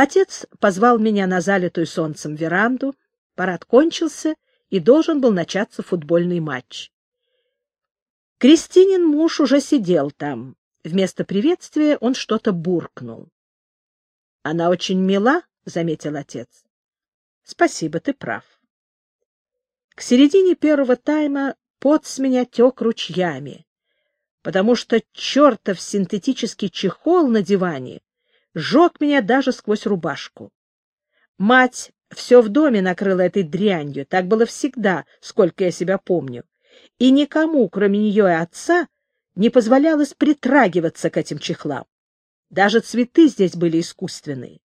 Отец позвал меня на залитую солнцем веранду. Парад кончился, и должен был начаться футбольный матч. Кристинин муж уже сидел там. Вместо приветствия он что-то буркнул. — Она очень мила, — заметил отец. — Спасибо, ты прав. К середине первого тайма пот с меня тек ручьями, потому что чертов синтетический чехол на диване жег меня даже сквозь рубашку. Мать все в доме накрыла этой дрянью, так было всегда, сколько я себя помню, и никому, кроме нее и отца, не позволялось притрагиваться к этим чехлам. Даже цветы здесь были искусственные.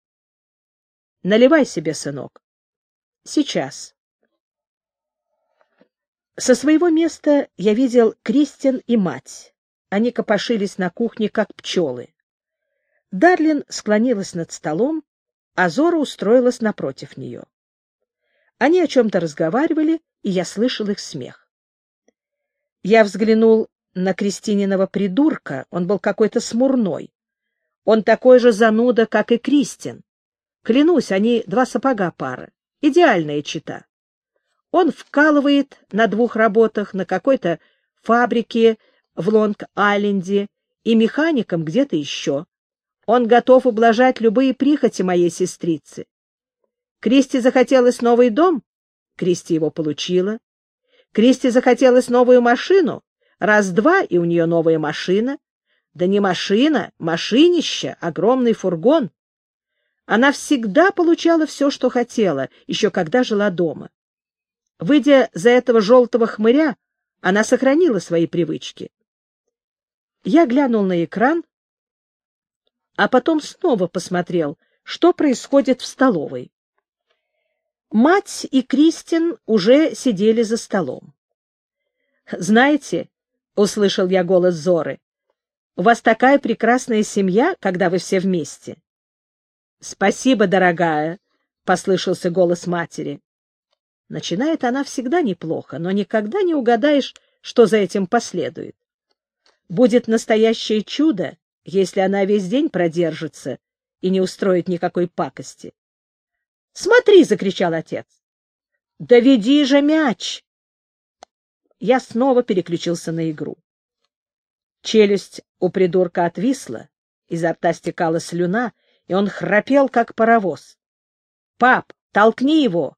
Наливай себе, сынок. Сейчас. Со своего места я видел Кристин и мать. Они копошились на кухне, как пчелы. Дарлин склонилась над столом, а Зора устроилась напротив нее. Они о чем-то разговаривали, и я слышал их смех. Я взглянул на Кристининого придурка, он был какой-то смурной. Он такой же зануда, как и Кристин. Клянусь, они два сапога пара. Идеальная чита. Он вкалывает на двух работах, на какой-то фабрике в Лонг-Айленде и механиком где-то еще. Он готов ублажать любые прихоти моей сестрицы. Кристи захотелось новый дом, Кристи его получила. Кристи захотелось новую машину, раз-два, и у нее новая машина. Да не машина, машинище, огромный фургон. Она всегда получала все, что хотела, еще когда жила дома. Выйдя за этого желтого хмыря, она сохранила свои привычки. Я глянул на экран а потом снова посмотрел, что происходит в столовой. Мать и Кристин уже сидели за столом. «Знаете, — услышал я голос Зоры, — у вас такая прекрасная семья, когда вы все вместе». «Спасибо, дорогая», — послышался голос матери. Начинает она всегда неплохо, но никогда не угадаешь, что за этим последует. Будет настоящее чудо, если она весь день продержится и не устроит никакой пакости. — Смотри! — закричал отец. — Да веди же мяч! Я снова переключился на игру. Челюсть у придурка отвисла, изо рта стекала слюна, и он храпел, как паровоз. — Пап, толкни его!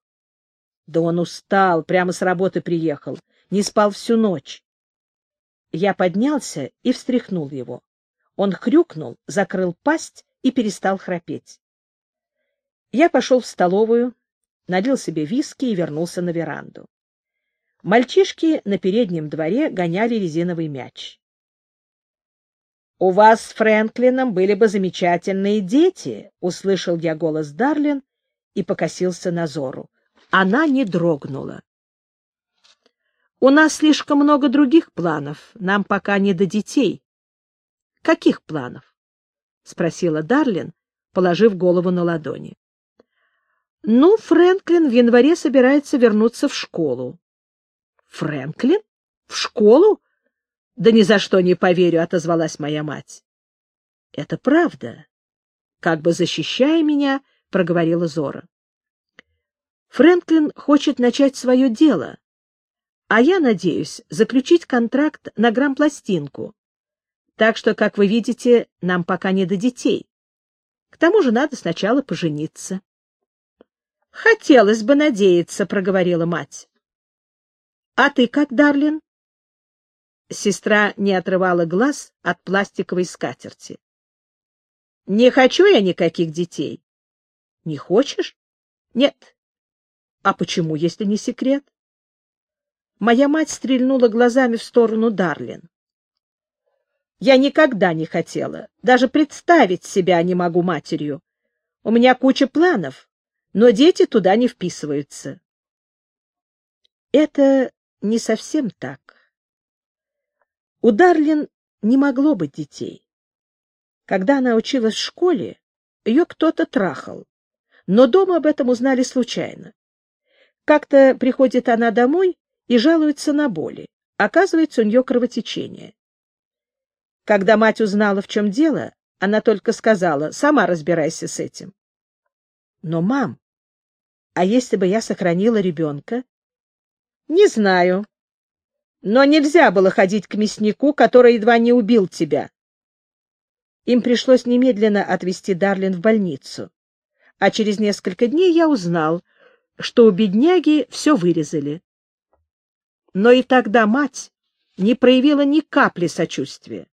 Да он устал, прямо с работы приехал, не спал всю ночь. Я поднялся и встряхнул его. Он хрюкнул, закрыл пасть и перестал храпеть. Я пошел в столовую, налил себе виски и вернулся на веранду. Мальчишки на переднем дворе гоняли резиновый мяч. — У вас с Фрэнклином были бы замечательные дети, — услышал я голос Дарлин и покосился на Зору. Она не дрогнула. — У нас слишком много других планов, нам пока не до детей, — Каких планов? — спросила Дарлин, положив голову на ладони. — Ну, Фрэнклин в январе собирается вернуться в школу. — Фрэнклин? В школу? — Да ни за что не поверю, — отозвалась моя мать. — Это правда. Как бы защищая меня, проговорила Зора. Фрэнклин хочет начать свое дело, а я надеюсь заключить контракт на грампластинку. Так что, как вы видите, нам пока не до детей. К тому же надо сначала пожениться. — Хотелось бы надеяться, — проговорила мать. — А ты как, Дарлин? Сестра не отрывала глаз от пластиковой скатерти. — Не хочу я никаких детей. — Не хочешь? — Нет. — А почему, если не секрет? Моя мать стрельнула глазами в сторону Дарлин. Я никогда не хотела, даже представить себя не могу матерью. У меня куча планов, но дети туда не вписываются. Это не совсем так. У Дарлин не могло быть детей. Когда она училась в школе, ее кто-то трахал, но дома об этом узнали случайно. Как-то приходит она домой и жалуется на боли. Оказывается, у нее кровотечение. Когда мать узнала, в чем дело, она только сказала, сама разбирайся с этим. Но, мам, а если бы я сохранила ребенка? Не знаю. Но нельзя было ходить к мяснику, который едва не убил тебя. Им пришлось немедленно отвезти Дарлин в больницу. А через несколько дней я узнал, что у бедняги все вырезали. Но и тогда мать не проявила ни капли сочувствия.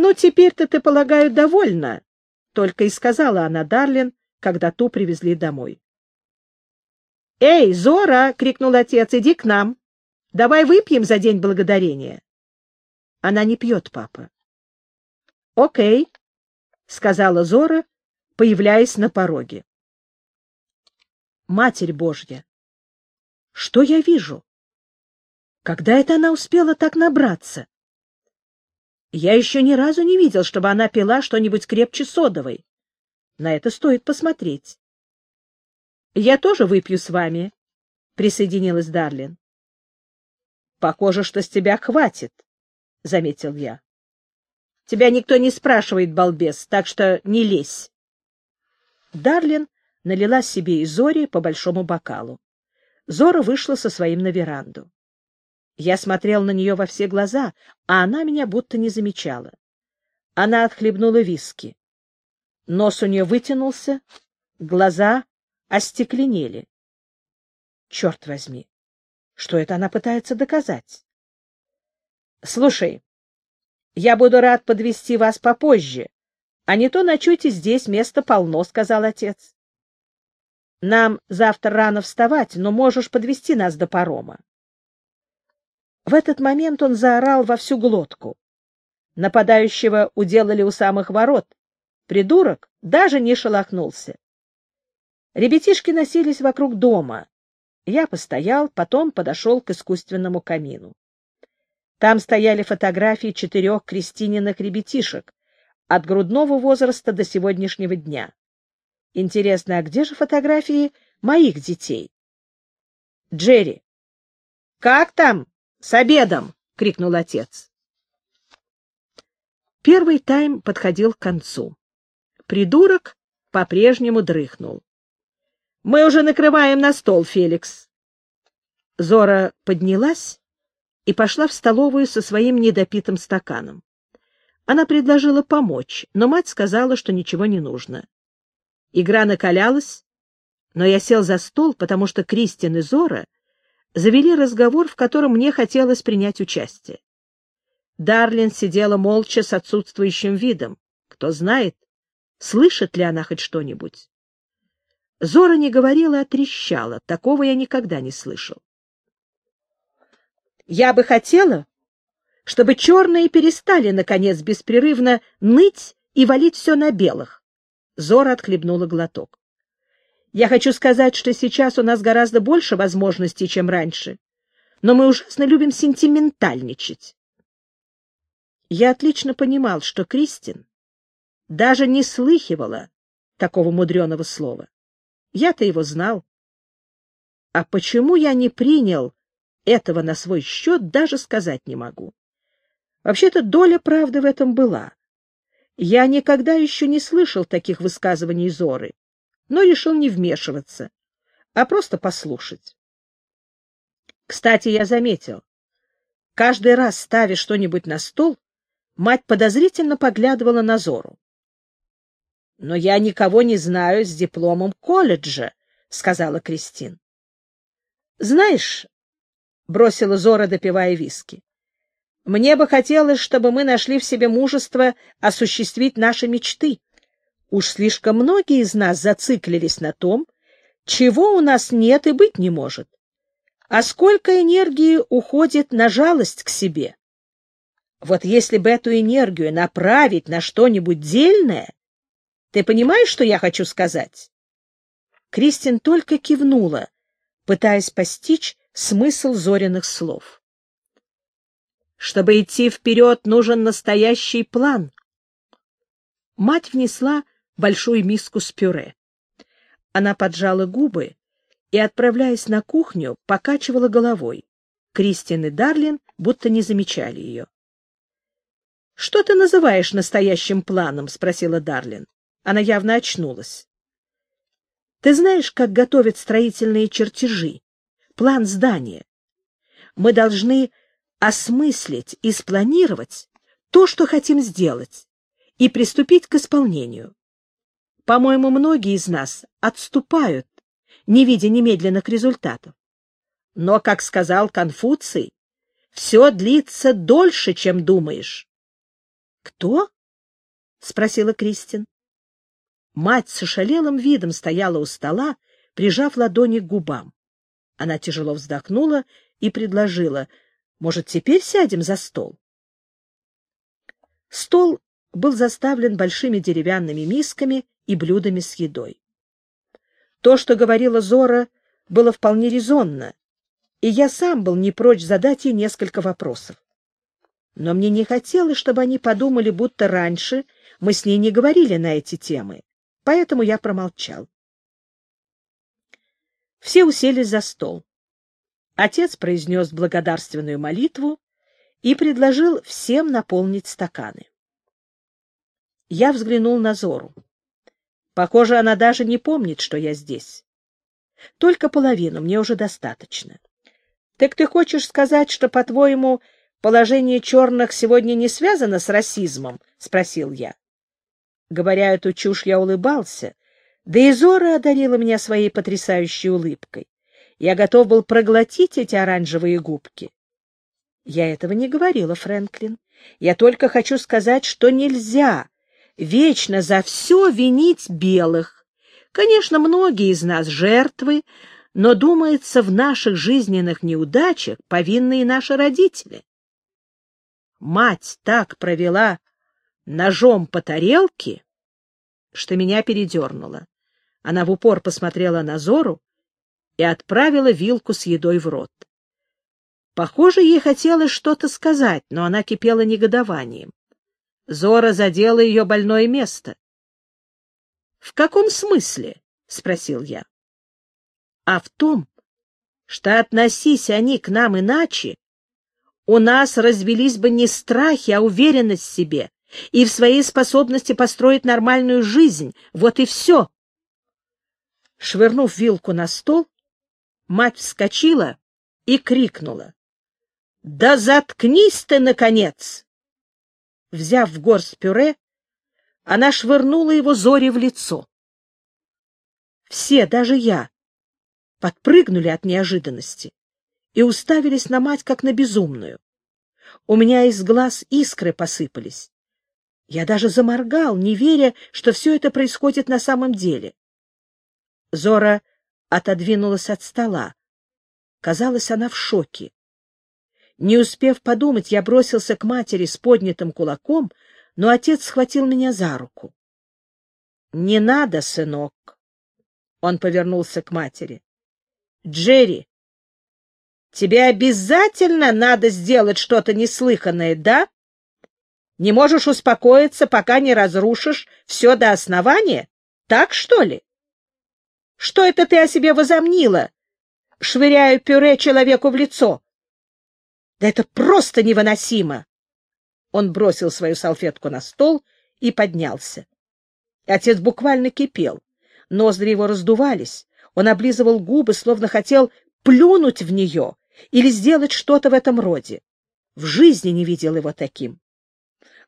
«Ну, теперь-то ты, полагаю, довольна», — только и сказала она Дарлин, когда ту привезли домой. «Эй, Зора!» — крикнул отец. «Иди к нам. Давай выпьем за День Благодарения». «Она не пьет, папа». «Окей», — сказала Зора, появляясь на пороге. «Матерь Божья! Что я вижу? Когда это она успела так набраться?» Я еще ни разу не видел, чтобы она пила что-нибудь крепче содовой. На это стоит посмотреть. — Я тоже выпью с вами, — присоединилась Дарлин. — Похоже, что с тебя хватит, — заметил я. — Тебя никто не спрашивает, балбес, так что не лезь. Дарлин налила себе и Зори по большому бокалу. Зора вышла со своим на веранду. Я смотрел на нее во все глаза, а она меня будто не замечала. Она отхлебнула виски. Нос у нее вытянулся, глаза остекленели. Черт возьми, что это она пытается доказать? — Слушай, я буду рад подвести вас попозже, а не то ночуйте здесь, места полно, — сказал отец. — Нам завтра рано вставать, но можешь подвести нас до парома. В этот момент он заорал во всю глотку. Нападающего уделали у самых ворот. Придурок даже не шелохнулся. Ребятишки носились вокруг дома. Я постоял, потом подошел к искусственному камину. Там стояли фотографии четырех крестининых ребятишек от грудного возраста до сегодняшнего дня. Интересно, а где же фотографии моих детей? Джерри, как там? — С обедом! — крикнул отец. Первый тайм подходил к концу. Придурок по-прежнему дрыхнул. — Мы уже накрываем на стол, Феликс. Зора поднялась и пошла в столовую со своим недопитым стаканом. Она предложила помочь, но мать сказала, что ничего не нужно. Игра накалялась, но я сел за стол, потому что Кристин и Зора — завели разговор, в котором мне хотелось принять участие. Дарлин сидела молча с отсутствующим видом. Кто знает, слышит ли она хоть что-нибудь. Зора не говорила, а трещала. Такого я никогда не слышал. Я бы хотела, чтобы черные перестали, наконец, беспрерывно ныть и валить все на белых. Зора отхлебнула глоток. Я хочу сказать, что сейчас у нас гораздо больше возможностей, чем раньше, но мы ужасно любим сентиментальничать. Я отлично понимал, что Кристин даже не слыхивала такого мудреного слова. Я-то его знал. А почему я не принял этого на свой счет, даже сказать не могу. Вообще-то доля правды в этом была. Я никогда еще не слышал таких высказываний Зоры но решил не вмешиваться, а просто послушать. Кстати, я заметил, каждый раз, ставя что-нибудь на стол, мать подозрительно поглядывала на Зору. — Но я никого не знаю с дипломом колледжа, — сказала Кристин. — Знаешь, — бросила Зора, допивая виски, — мне бы хотелось, чтобы мы нашли в себе мужество осуществить наши мечты. Уж слишком многие из нас зациклились на том, чего у нас нет и быть не может. А сколько энергии уходит на жалость к себе? Вот если бы эту энергию направить на что-нибудь дельное, ты понимаешь, что я хочу сказать? Кристин только кивнула, пытаясь постичь смысл Зориных слов. Чтобы идти вперед, нужен настоящий план. Мать внесла большую миску с пюре. Она поджала губы и, отправляясь на кухню, покачивала головой. Кристин и Дарлин будто не замечали ее. — Что ты называешь настоящим планом? — спросила Дарлин. Она явно очнулась. Ты знаешь, как готовят строительные чертежи, план здания? Мы должны осмыслить и спланировать то, что хотим сделать, и приступить к исполнению. По-моему, многие из нас отступают, не видя немедленных результатов. Но, как сказал Конфуций, все длится дольше, чем думаешь. — Кто? — спросила Кристин. Мать с ошалелым видом стояла у стола, прижав ладони к губам. Она тяжело вздохнула и предложила, «Может, теперь сядем за стол?» Стол был заставлен большими деревянными мисками и блюдами с едой. То, что говорила Зора, было вполне резонно, и я сам был не прочь задать ей несколько вопросов. Но мне не хотелось, чтобы они подумали, будто раньше мы с ней не говорили на эти темы, поэтому я промолчал. Все уселись за стол. Отец произнес благодарственную молитву и предложил всем наполнить стаканы. Я взглянул на Зору. Похоже, она даже не помнит, что я здесь. Только половину, мне уже достаточно. Так ты хочешь сказать, что, по-твоему, положение черных сегодня не связано с расизмом? — спросил я. Говоря эту чушь, я улыбался, да и Зора одарила меня своей потрясающей улыбкой. Я готов был проглотить эти оранжевые губки. Я этого не говорила, Фрэнклин. Я только хочу сказать, что нельзя вечно за все винить белых. Конечно, многие из нас жертвы, но, думается, в наших жизненных неудачах повинны и наши родители. Мать так провела ножом по тарелке, что меня передернуло. Она в упор посмотрела на Зору и отправила вилку с едой в рот. Похоже, ей хотелось что-то сказать, но она кипела негодованием. Зора задела ее больное место. — В каком смысле? — спросил я. — А в том, что относись они к нам иначе, у нас развелись бы не страхи, а уверенность в себе и в своей способности построить нормальную жизнь. Вот и все. Швырнув вилку на стол, мать вскочила и крикнула. — Да заткнись ты, наконец! Взяв в горсть пюре, она швырнула его Зоре в лицо. Все, даже я, подпрыгнули от неожиданности и уставились на мать, как на безумную. У меня из глаз искры посыпались. Я даже заморгал, не веря, что все это происходит на самом деле. Зора отодвинулась от стола. Казалось, она в шоке. Не успев подумать, я бросился к матери с поднятым кулаком, но отец схватил меня за руку. — Не надо, сынок. Он повернулся к матери. — Джерри, тебе обязательно надо сделать что-то неслыханное, да? Не можешь успокоиться, пока не разрушишь все до основания? Так, что ли? Что это ты о себе возомнила? Швыряю пюре человеку в лицо. Да это просто невыносимо! Он бросил свою салфетку на стол и поднялся. Отец буквально кипел. Ноздри его раздувались. Он облизывал губы, словно хотел плюнуть в нее или сделать что-то в этом роде. В жизни не видел его таким.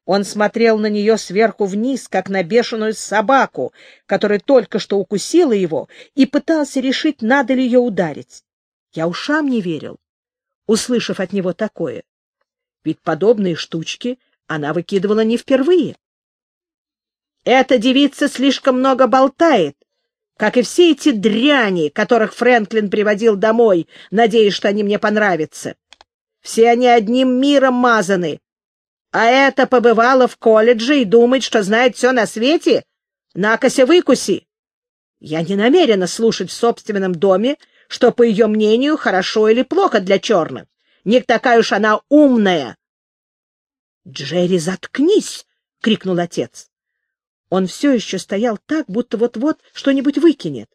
Он смотрел на нее сверху вниз, как на бешеную собаку, которая только что укусила его, и пытался решить, надо ли ее ударить. Я ушам не верил, услышав от него такое. Ведь подобные штучки она выкидывала не впервые. Эта девица слишком много болтает, как и все эти дряни, которых Фрэнклин приводил домой, надеясь, что они мне понравятся. Все они одним миром мазаны, а это побывала в колледже и думает, что знает все на свете? Накося выкуси! Я не намерена слушать в собственном доме, что, по ее мнению, хорошо или плохо для черных. Не такая уж она умная. — Джерри, заткнись! — крикнул отец. Он все еще стоял так, будто вот-вот что-нибудь выкинет.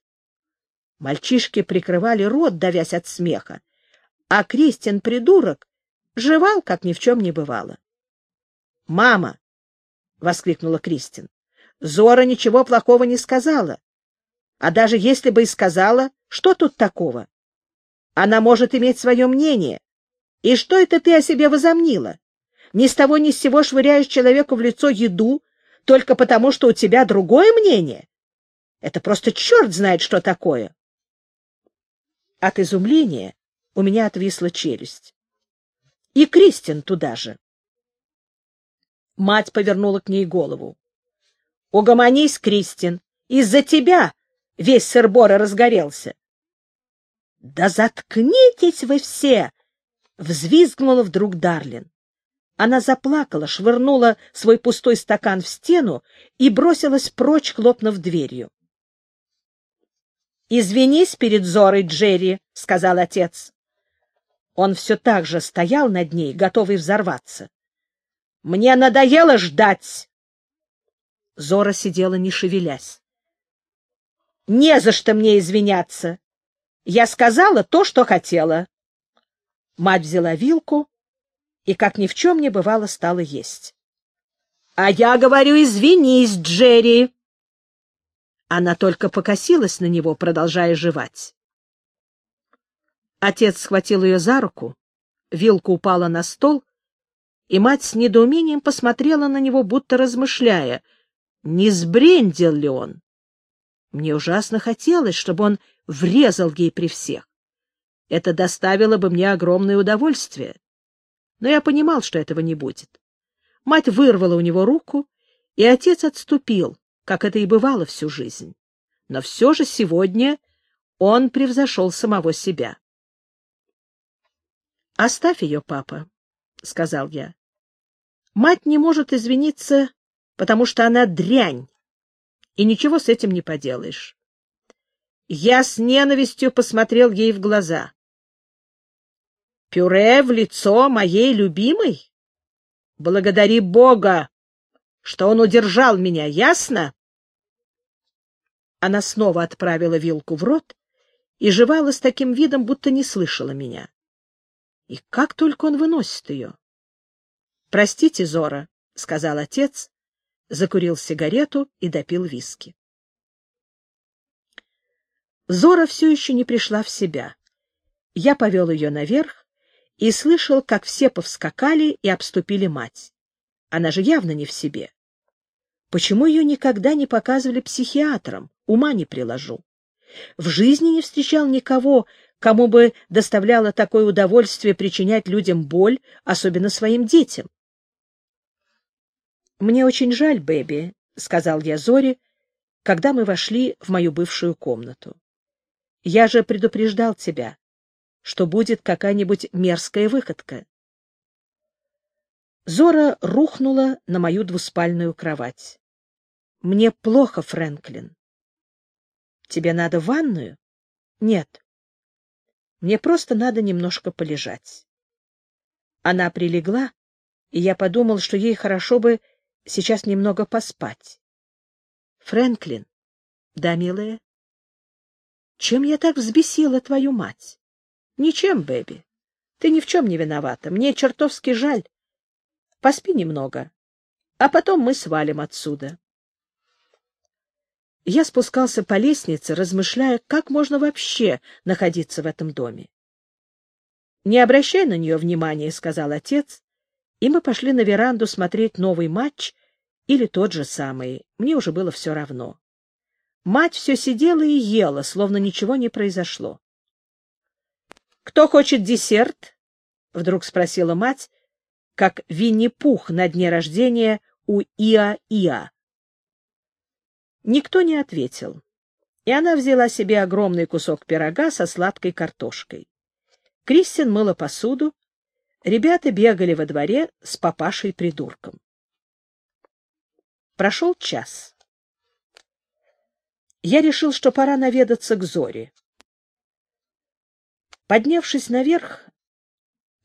Мальчишки прикрывали рот, давясь от смеха, а Кристин, придурок, жевал, как ни в чем не бывало. «Мама!» — воскликнула Кристин. «Зора ничего плохого не сказала. А даже если бы и сказала, что тут такого? Она может иметь свое мнение. И что это ты о себе возомнила? Ни с того ни с сего швыряешь человеку в лицо еду только потому, что у тебя другое мнение? Это просто черт знает, что такое. От изумления у меня отвисла челюсть. И Кристин туда же. Мать повернула к ней голову. — Угомонись, Кристин, из-за тебя весь сыр-бора разгорелся. — Да заткнитесь вы все! — взвизгнула вдруг Дарлин. Она заплакала, швырнула свой пустой стакан в стену и бросилась прочь, хлопнув дверью. — Извинись перед Зорой, Джерри, — сказал отец. Он все так же стоял над ней, готовый взорваться. — Мне надоело ждать! Зора сидела, не шевелясь. — Не за что мне извиняться. Я сказала то, что хотела. Мать взяла вилку и, как ни в чем не бывало, стала есть. — А я говорю, извинись, Джерри! Она только покосилась на него, продолжая жевать. Отец схватил ее за руку, вилка упала на стол, и мать с недоумением посмотрела на него, будто размышляя, не сбрендил ли он. Мне ужасно хотелось, чтобы он врезал ей при всех. Это доставило бы мне огромное удовольствие. Но я понимал, что этого не будет. Мать вырвала у него руку, и отец отступил, как это и бывало всю жизнь. Но все же сегодня он превзошел самого себя. — Оставь ее, папа, — сказал я. Мать не может извиниться, потому что она дрянь, и ничего с этим не поделаешь. Я с ненавистью посмотрел ей в глаза. Пюре в лицо моей любимой? Благодари Бога, что он удержал меня, ясно? Она снова отправила вилку в рот и жевала с таким видом, будто не слышала меня. И как только он выносит ее? — Простите, Зора, — сказал отец, закурил сигарету и допил виски. Зора все еще не пришла в себя. Я повел ее наверх и слышал, как все повскакали и обступили мать. Она же явно не в себе. Почему ее никогда не показывали психиатрам? Ума не приложу. В жизни не встречал никого, кому бы доставляло такое удовольствие причинять людям боль, особенно своим детям. «Мне очень жаль, Бэби», — сказал я Зоре, когда мы вошли в мою бывшую комнату. «Я же предупреждал тебя, что будет какая-нибудь мерзкая выходка». Зора рухнула на мою двуспальную кровать. «Мне плохо, Фрэнклин». «Тебе надо ванную?» «Нет. Мне просто надо немножко полежать». Она прилегла, и я подумал, что ей хорошо бы сейчас немного поспать. Фрэнклин. Да, милая? Чем я так взбесила твою мать? Ничем, Бэби. Ты ни в чем не виновата. Мне чертовски жаль. Поспи немного, а потом мы свалим отсюда. Я спускался по лестнице, размышляя, как можно вообще находиться в этом доме. — Не обращай на нее внимания, — сказал отец, и мы пошли на веранду смотреть новый матч или тот же самый. Мне уже было все равно. Мать все сидела и ела, словно ничего не произошло. — Кто хочет десерт? — вдруг спросила мать, как Винни-Пух на дне рождения у Иа-Иа. Никто не ответил, и она взяла себе огромный кусок пирога со сладкой картошкой. Кристин мыла посуду, Ребята бегали во дворе с папашей-придурком. Прошел час. Я решил, что пора наведаться к Зоре. Поднявшись наверх,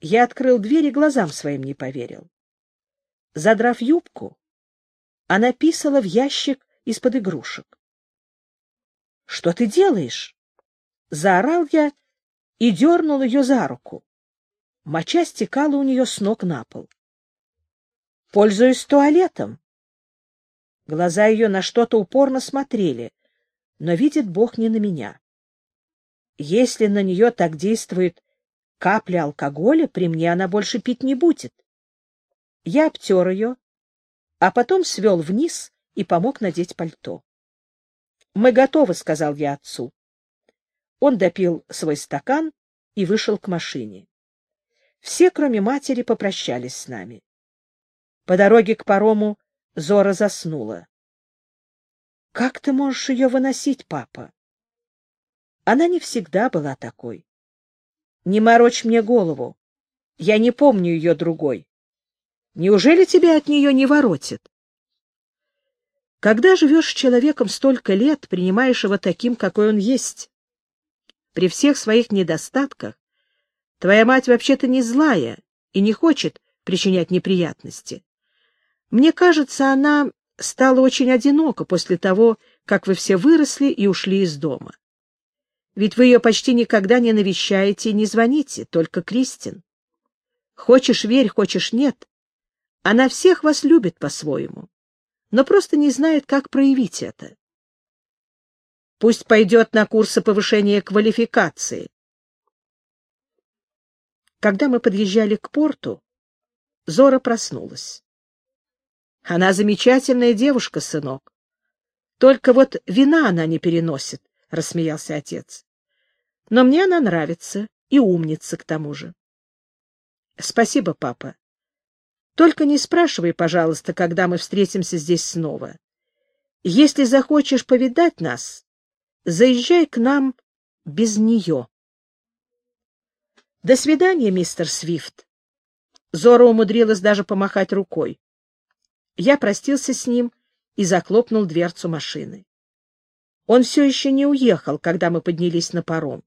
я открыл дверь и глазам своим не поверил. Задрав юбку, она писала в ящик из-под игрушек. — Что ты делаешь? — заорал я и дернул ее за руку. Моча стекала у нее с ног на пол. «Пользуюсь туалетом». Глаза ее на что-то упорно смотрели. но видит Бог не на меня. Если на нее так действует капля алкоголя, при мне она больше пить не будет. Я обтер ее, а потом свел вниз и помог надеть пальто. — Мы готовы, — сказал я отцу. Он допил свой стакан и вышел к машине. Все, кроме матери, попрощались с нами. По дороге к парому Зора заснула. — Как ты можешь ее выносить, папа? Она не всегда была такой. Не морочь мне голову. Я не помню ее другой. Неужели тебя от нее не воротит? Когда живешь с человеком столько лет, принимаешь его таким, какой он есть, при всех своих недостатках, твоя мать вообще-то не злая и не хочет причинять неприятности. Мне кажется, она стала очень одинока после того, как вы все выросли и ушли из дома. Ведь вы ее почти никогда не навещаете и не звоните, только Кристин. Хочешь — верь, хочешь — нет. Она всех вас любит по-своему, но просто не знает, как проявить это. Пусть пойдет на курсы повышения квалификации. Когда мы подъезжали к порту, Зора проснулась. Она замечательная девушка, сынок. Только вот вина она не переносит, — рассмеялся отец. Но мне она нравится и умница к тому же. Спасибо, папа. Только не спрашивай, пожалуйста, когда мы встретимся здесь снова. Если захочешь повидать нас, Заезжай к нам без нее. До свидания, мистер Свифт. Зора умудрилась даже помахать рукой. Я простился с ним и захлопнул дверцу машины. Он все еще не уехал, когда мы поднялись на паром.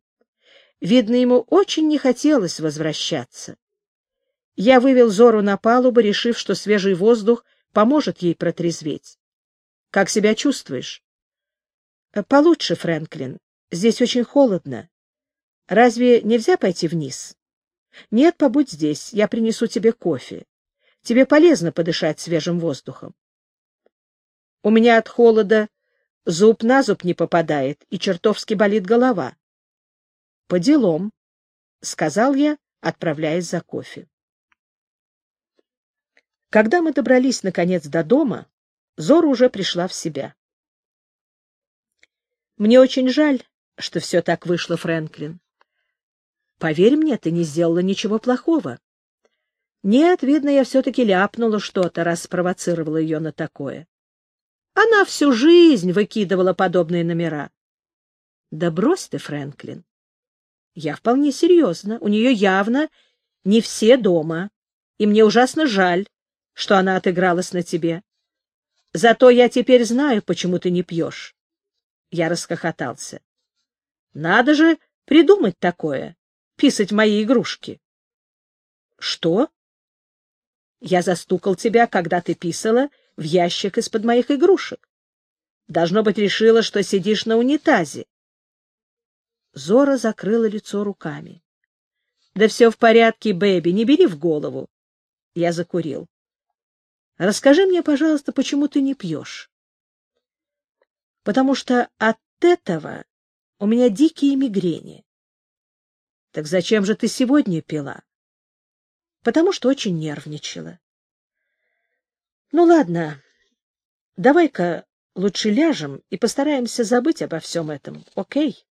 Видно, ему очень не хотелось возвращаться. Я вывел Зору на палубу, решив, что свежий воздух поможет ей протрезветь. — Как себя чувствуешь? Получше, Фрэнклин. Здесь очень холодно. Разве нельзя пойти вниз? — Нет, побудь здесь, я принесу тебе кофе. Тебе полезно подышать свежим воздухом. У меня от холода зуб на зуб не попадает, и чертовски болит голова. — По делам, — сказал я, отправляясь за кофе. Когда мы добрались, наконец, до дома, Зора уже пришла в себя. Мне очень жаль, что все так вышло, Фрэнклин. Поверь мне, ты не сделала ничего плохого. Нет, видно, я все-таки ляпнула что-то, раз спровоцировала ее на такое. Она всю жизнь выкидывала подобные номера. Да брось ты, Фрэнклин. Я вполне серьезно. У нее явно не все дома, и мне ужасно жаль, что она отыгралась на тебе. Зато я теперь знаю, почему ты не пьешь. Я расхохотался. — Надо же придумать такое, писать мои игрушки. — Что? — Я застукал тебя, когда ты писала в ящик из-под моих игрушек. Должно быть, решила, что сидишь на унитазе. Зора закрыла лицо руками. — Да все в порядке, Бэби, не бери в голову. Я закурил. — Расскажи мне, пожалуйста, почему ты не пьешь? потому что от этого у меня дикие мигрени. — Так зачем же ты сегодня пила? — Потому что очень нервничала. — Ну, ладно, давай-ка лучше ляжем и постараемся забыть обо всем этом, окей?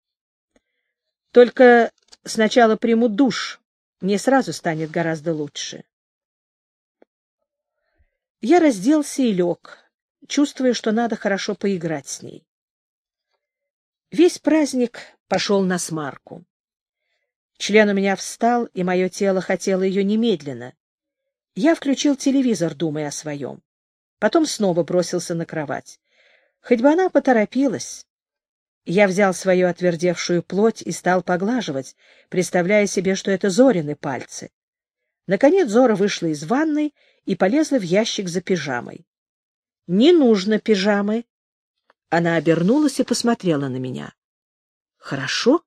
Только сначала приму душ, мне сразу станет гораздо лучше. Я разделся и лег чувствуя, что надо хорошо поиграть с ней. Весь праздник пошел на смарку. Член у меня встал, и мое тело хотело ее немедленно. Я включил телевизор, думая о своем. Потом снова бросился на кровать. Хоть бы она поторопилась. Я взял свою отвердевшую плоть и стал поглаживать, представляя себе, что это Зорины пальцы. Наконец Зора вышла из ванной и полезла в ящик за пижамой. Не нужно пижамы. Она обернулась и посмотрела на меня. Хорошо,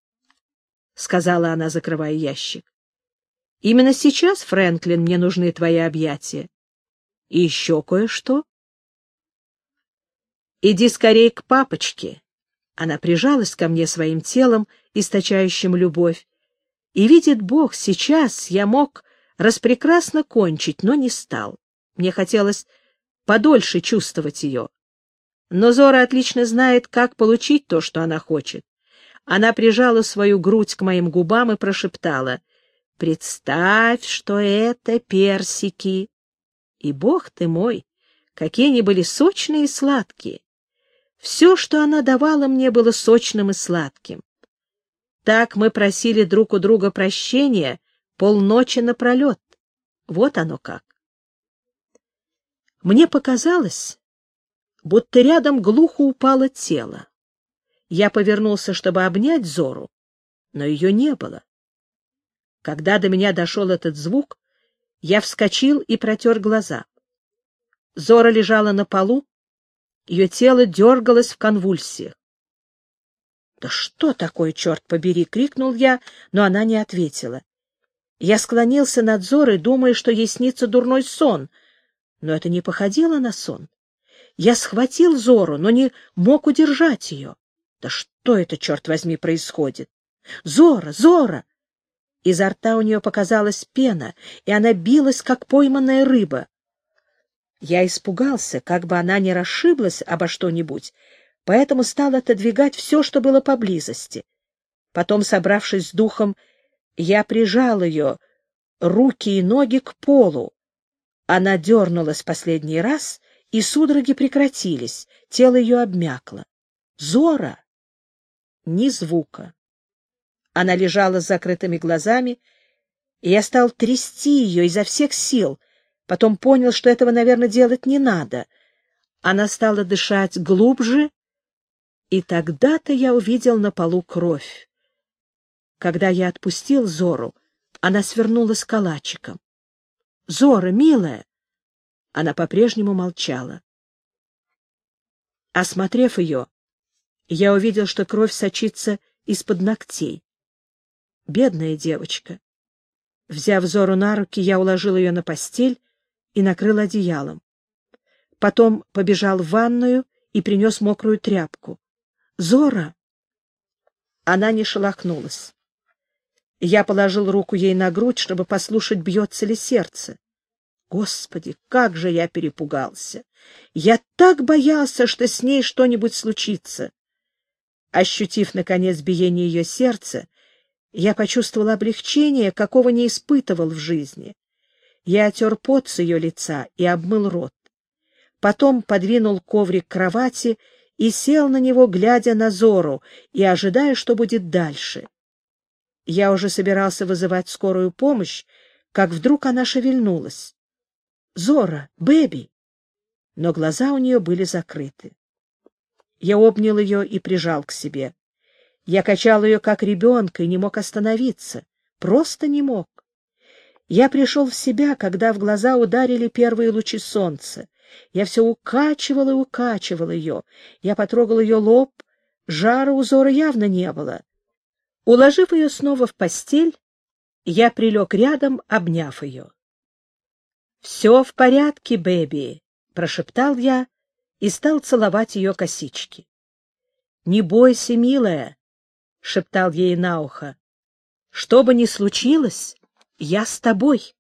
сказала она, закрывая ящик. Именно сейчас, Фрэнклин, мне нужны твои объятия. И еще кое-что. Иди скорее к папочке. Она прижалась ко мне своим телом, источающим любовь. И видит Бог, сейчас я мог распрекрасно кончить, но не стал. Мне хотелось подольше чувствовать ее. Но Зора отлично знает, как получить то, что она хочет. Она прижала свою грудь к моим губам и прошептала, «Представь, что это персики!» И, бог ты мой, какие они были сочные и сладкие! Все, что она давала мне, было сочным и сладким. Так мы просили друг у друга прощения полночи напролет. Вот оно как. Мне показалось, будто рядом глухо упало тело. Я повернулся, чтобы обнять Зору, но ее не было. Когда до меня дошел этот звук, я вскочил и протер глаза. Зора лежала на полу, ее тело дергалось в конвульсиях. «Да что такое, черт побери!» — крикнул я, но она не ответила. Я склонился над Зорой, думая, что ей снится дурной сон, но это не походило на сон. Я схватил Зору, но не мог удержать ее. Да что это, черт возьми, происходит? Зора, Зора! Изо рта у нее показалась пена, и она билась, как пойманная рыба. Я испугался, как бы она не расшиблась обо что-нибудь, поэтому стал отодвигать все, что было поблизости. Потом, собравшись с духом, я прижал ее, руки и ноги к полу. Она дернулась последний раз, и судороги прекратились, тело ее обмякло. Зора! Ни звука. Она лежала с закрытыми глазами, и я стал трясти ее изо всех сил, потом понял, что этого, наверное, делать не надо. Она стала дышать глубже, и тогда-то я увидел на полу кровь. Когда я отпустил Зору, она свернулась калачиком. — Зора, милая! Она по-прежнему молчала. Осмотрев ее, я увидел, что кровь сочится из-под ногтей. Бедная девочка. Взяв Зору на руки, я уложил ее на постель и накрыл одеялом. Потом побежал в ванную и принес мокрую тряпку. «Зора!» Она не шелохнулась. Я положил руку ей на грудь, чтобы послушать, бьется ли сердце. Господи, как же я перепугался! Я так боялся, что с ней что-нибудь случится. Ощутив, наконец, биение ее сердца, я почувствовал облегчение, какого не испытывал в жизни. Я отер пот с ее лица и обмыл рот. Потом подвинул коврик к кровати и сел на него, глядя на Зору и ожидая, что будет дальше. Я уже собирался вызывать скорую помощь, как вдруг она шевельнулась. «Зора, Бэби!» Но глаза у нее были закрыты. Я обнял ее и прижал к себе. Я качал ее как ребенка и не мог остановиться. Просто не мог. Я пришел в себя, когда в глаза ударили первые лучи солнца. Я все укачивал и укачивал ее. Я потрогал ее лоб. Жара узора явно не было. Уложив ее снова в постель, я прилег рядом, обняв ее. — Все в порядке, Бэби, — прошептал я и стал целовать ее косички. — Не бойся, милая, — шептал ей на ухо. — Что бы ни случилось, я с тобой.